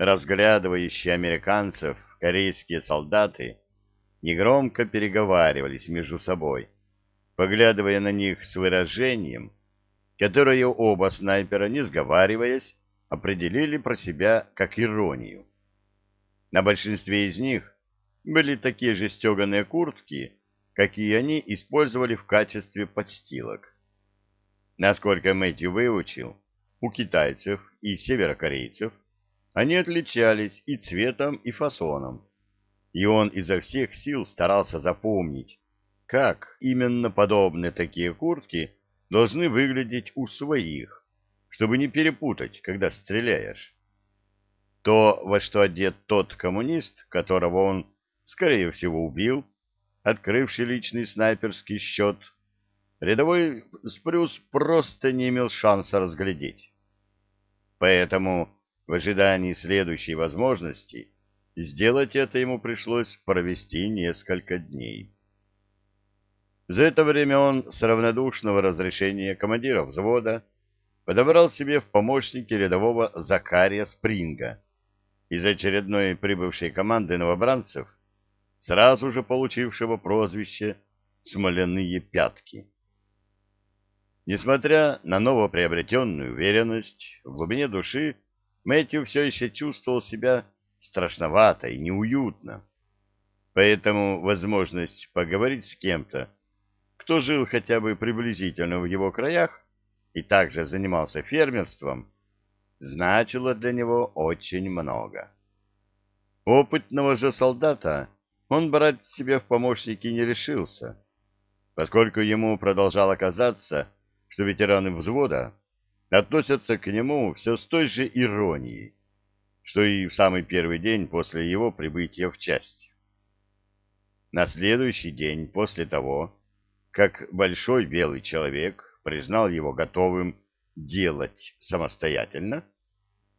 разглядывающие американцев корейские солдаты негромко переговаривались между собой, поглядывая на них с выражением, которое оба снайпера, не сговариваясь, определили про себя как иронию. На большинстве из них были такие же стеганые куртки, какие они использовали в качестве подстилок. Насколько Мэтью выучил, у китайцев и северокорейцев они отличались и цветом, и фасоном, и он изо всех сил старался запомнить, как именно подобные такие куртки должны выглядеть у своих, чтобы не перепутать, когда стреляешь. То, во что одет тот коммунист, которого он, скорее всего, убил, открывший личный снайперский счет, рядовой Спрюс просто не имел шанса разглядеть. Поэтому, в ожидании следующей возможности, сделать это ему пришлось провести несколько дней. За это время он с равнодушного разрешения командира взвода подобрал себе в помощники рядового Закария Спринга из очередной прибывшей команды новобранцев, сразу же получившего прозвище «Смоляные пятки». Несмотря на новоприобретенную уверенность, в глубине души Мэтью все еще чувствовал себя страшновато и неуютно. Поэтому возможность поговорить с кем-то, кто жил хотя бы приблизительно в его краях и также занимался фермерством, значило для него очень много. Опытного же солдата он брать себе в помощники не решился, поскольку ему продолжало казаться, что ветераны взвода относятся к нему все с той же иронией, что и в самый первый день после его прибытия в часть. На следующий день после того, как большой белый человек признал его готовым делать самостоятельно,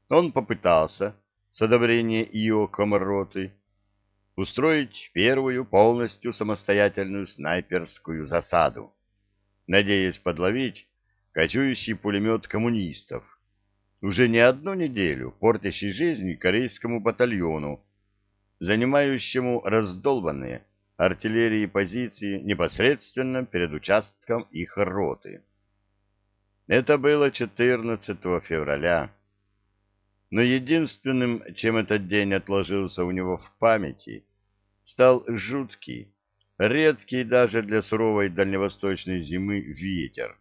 он попытался с одобрения Ио Комароты устроить первую полностью самостоятельную снайперскую засаду, надеясь подловить кочующий пулемет коммунистов, уже не одну неделю портящий жизнь корейскому батальону, занимающему раздолбанные артиллерии позиции непосредственно перед участком их роты. Это было 14 февраля. Но единственным, чем этот день отложился у него в памяти, стал жуткий, редкий даже для суровой дальневосточной зимы ветер,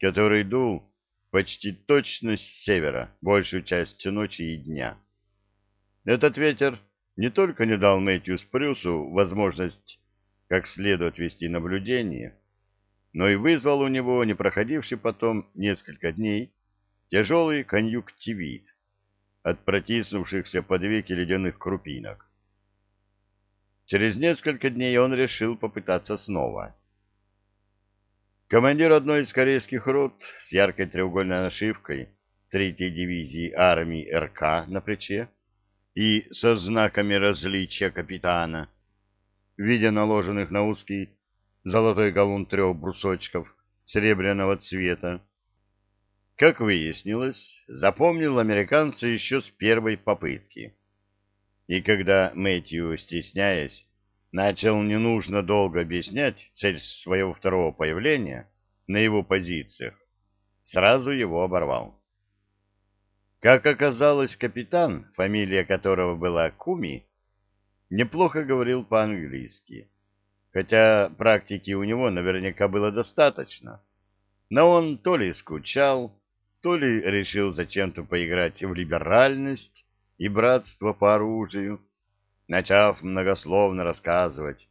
который дул почти точно с севера, большую часть ночи и дня. Этот ветер не только не дал Мэтью Спрюсу возможность как следует вести наблюдение, но и вызвал у него, не проходивший потом несколько дней, тяжелый конъюнктивит от протиснувшихся под веки ледяных крупинок. Через несколько дней он решил попытаться снова. Командир одной из корейских рот с яркой треугольной нашивкой третьей дивизии армии РК на плече и со знаками различия капитана, видя наложенных на узкий золотой галун трех брусочков серебряного цвета, как выяснилось, запомнил американца еще с первой попытки. И когда Мэтью, стесняясь, начал не нужно долго объяснять цель своего второго появления на его позициях, сразу его оборвал. Как оказалось, капитан, фамилия которого была Куми, неплохо говорил по-английски, хотя практики у него наверняка было достаточно. Но он то ли скучал, то ли решил зачем-то поиграть в либеральность и братство по оружию, начав многословно рассказывать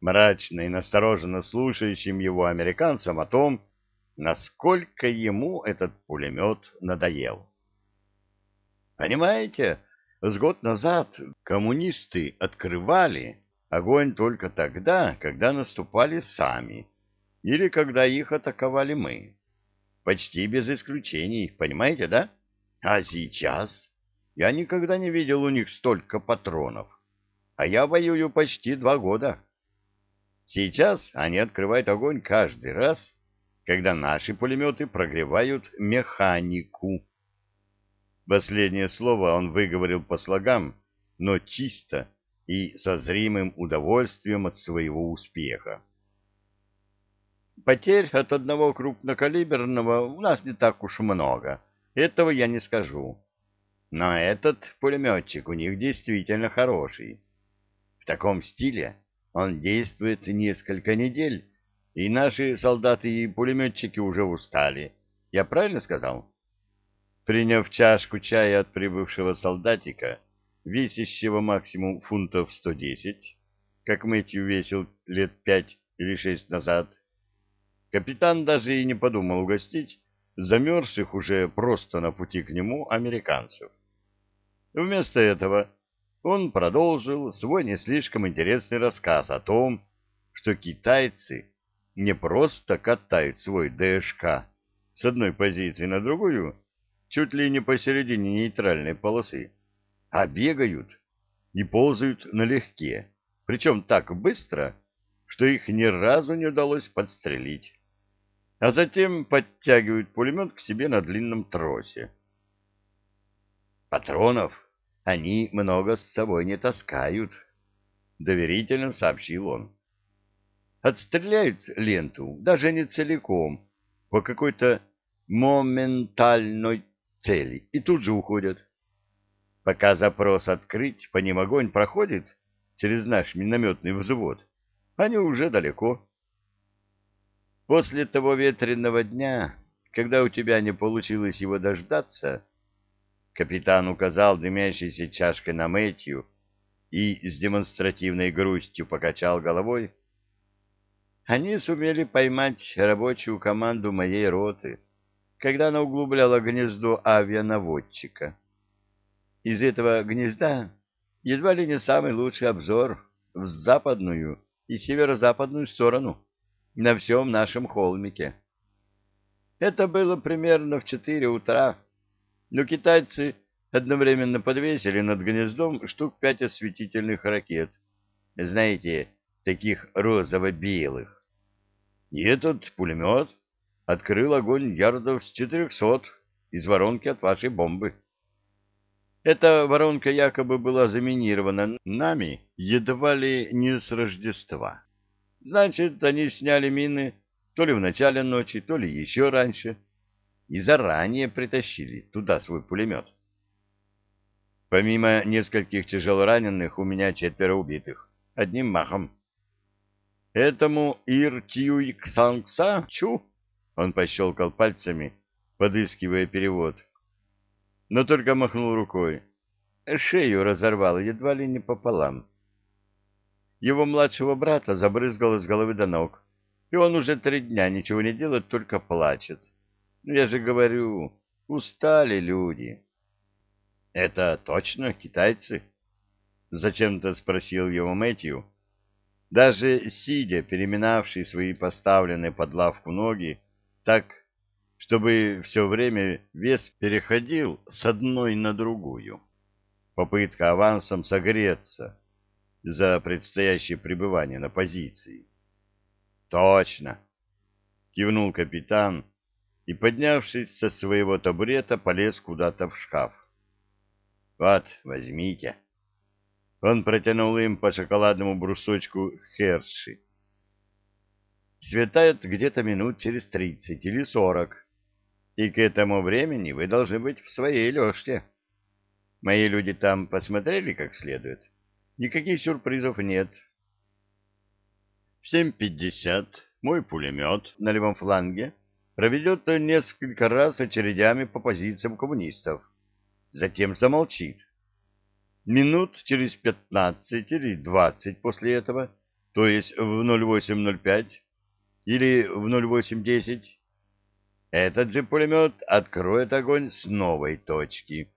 мрачно и настороженно слушающим его американцам о том, насколько ему этот пулемет надоел. Понимаете, с год назад коммунисты открывали огонь только тогда, когда наступали сами, или когда их атаковали мы. Почти без исключений, понимаете, да? А сейчас я никогда не видел у них столько патронов а я воюю почти два года. Сейчас они открывают огонь каждый раз, когда наши пулеметы прогревают механику. Последнее слово он выговорил по слогам, но чисто и со зримым удовольствием от своего успеха. Потерь от одного крупнокалиберного у нас не так уж много, этого я не скажу. Но этот пулеметчик у них действительно хороший. Таком стиле он действует несколько недель, и наши солдаты и пулеметчики уже устали. Я правильно сказал? Приняв чашку чая от прибывшего солдатика, весящего максимум фунтов 110, как Мэтью весил лет пять или шесть назад, капитан даже и не подумал угостить замерзших уже просто на пути к нему американцев. Вместо этого он продолжил свой не слишком интересный рассказ о том, что китайцы не просто катают свой ДШК с одной позиции на другую, чуть ли не посередине нейтральной полосы, а бегают и ползают налегке, причем так быстро, что их ни разу не удалось подстрелить. А затем подтягивают пулемет к себе на длинном тросе. Патронов они много с собой не таскают, — доверительно сообщил он. Отстреляют ленту, даже не целиком, по какой-то моментальной цели, и тут же уходят. Пока запрос открыть, по ним огонь проходит через наш минометный взвод, они уже далеко. После того ветреного дня, когда у тебя не получилось его дождаться, капитан указал дымящейся чашкой на Мэтью и с демонстративной грустью покачал головой, они сумели поймать рабочую команду моей роты, когда она углубляла гнездо авианаводчика. Из этого гнезда едва ли не самый лучший обзор в западную и северо-западную сторону на всем нашем холмике. Это было примерно в четыре утра, но китайцы одновременно подвесили над гнездом штук пять осветительных ракет. Знаете, таких розово-белых. И этот пулемет открыл огонь ярдов с четырехсот из воронки от вашей бомбы. Эта воронка якобы была заминирована нами едва ли не с Рождества. Значит, они сняли мины то ли в начале ночи, то ли еще раньше, и заранее притащили туда свой пулемет. Помимо нескольких тяжелораненых, у меня четверо убитых. Одним махом. Этому Иртюй Ксангса Чу, он пощелкал пальцами, подыскивая перевод, но только махнул рукой. Шею разорвал едва ли не пополам. Его младшего брата забрызгало с головы до ног, и он уже три дня ничего не делает, только плачет. Я же говорю, устали люди. — Это точно китайцы? — зачем-то спросил его Мэтью даже сидя, переминавший свои поставленные под лавку ноги, так, чтобы все время вес переходил с одной на другую. Попытка авансом согреться за предстоящее пребывание на позиции. «Точно!» — кивнул капитан и, поднявшись со своего табурета, полез куда-то в шкаф. «Вот, возьмите». Он протянул им по шоколадному брусочку Херши. Светает где-то минут через тридцать или сорок, и к этому времени вы должны быть в своей лёжке. Мои люди там посмотрели как следует. Никаких сюрпризов нет. В 7.50 мой пулемет на левом фланге проведет несколько раз очередями по позициям коммунистов. Затем замолчит Минут через пятнадцать или двадцать после этого, то есть в 08.05 или в 08.10, этот же пулемет откроет огонь с новой точки,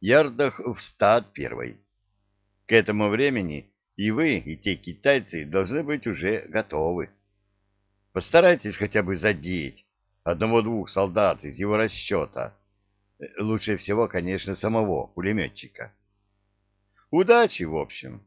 ярдах в ста от первой. К этому времени и вы, и те китайцы должны быть уже готовы. Постарайтесь хотя бы задеть одного-двух солдат из его расчета. Лучше всего, конечно, самого пулеметчика. Удачи, в общем.